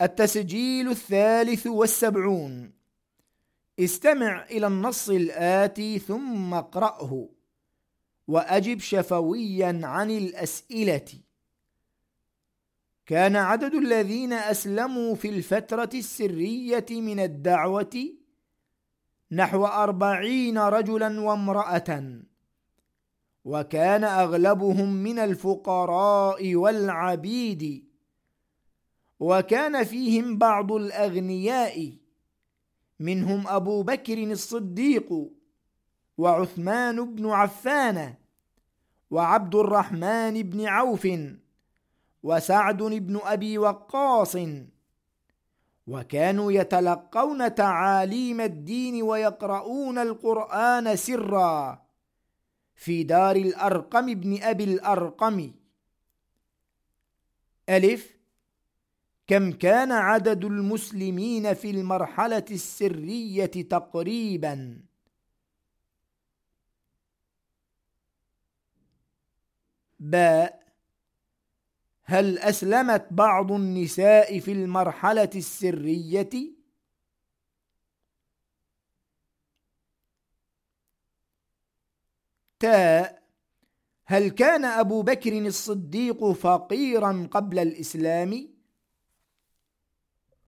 التسجيل الثالث والسبعون. استمع إلى النص الآتي ثم اقرأه وأجب شفويا عن الأسئلة. كان عدد الذين أسلموا في الفترة السرية من الدعوة نحو أربعين رجلا وامرأة وكان أغلبهم من الفقراء والعبيد. وكان فيهم بعض الأغنياء منهم أبو بكر الصديق وعثمان بن عفان وعبد الرحمن بن عوف وسعد بن أبي وقاص وكانوا يتلقون تعاليم الدين ويقرؤون القرآن سرا في دار الأرقم بن أبي الأرقم. ألف كم كان عدد المسلمين في المرحلة السرية تقريبا باء هل أسلمت بعض النساء في المرحلة السرية؟ تاء هل كان أبو بكر الصديق فقيرا قبل الإسلام؟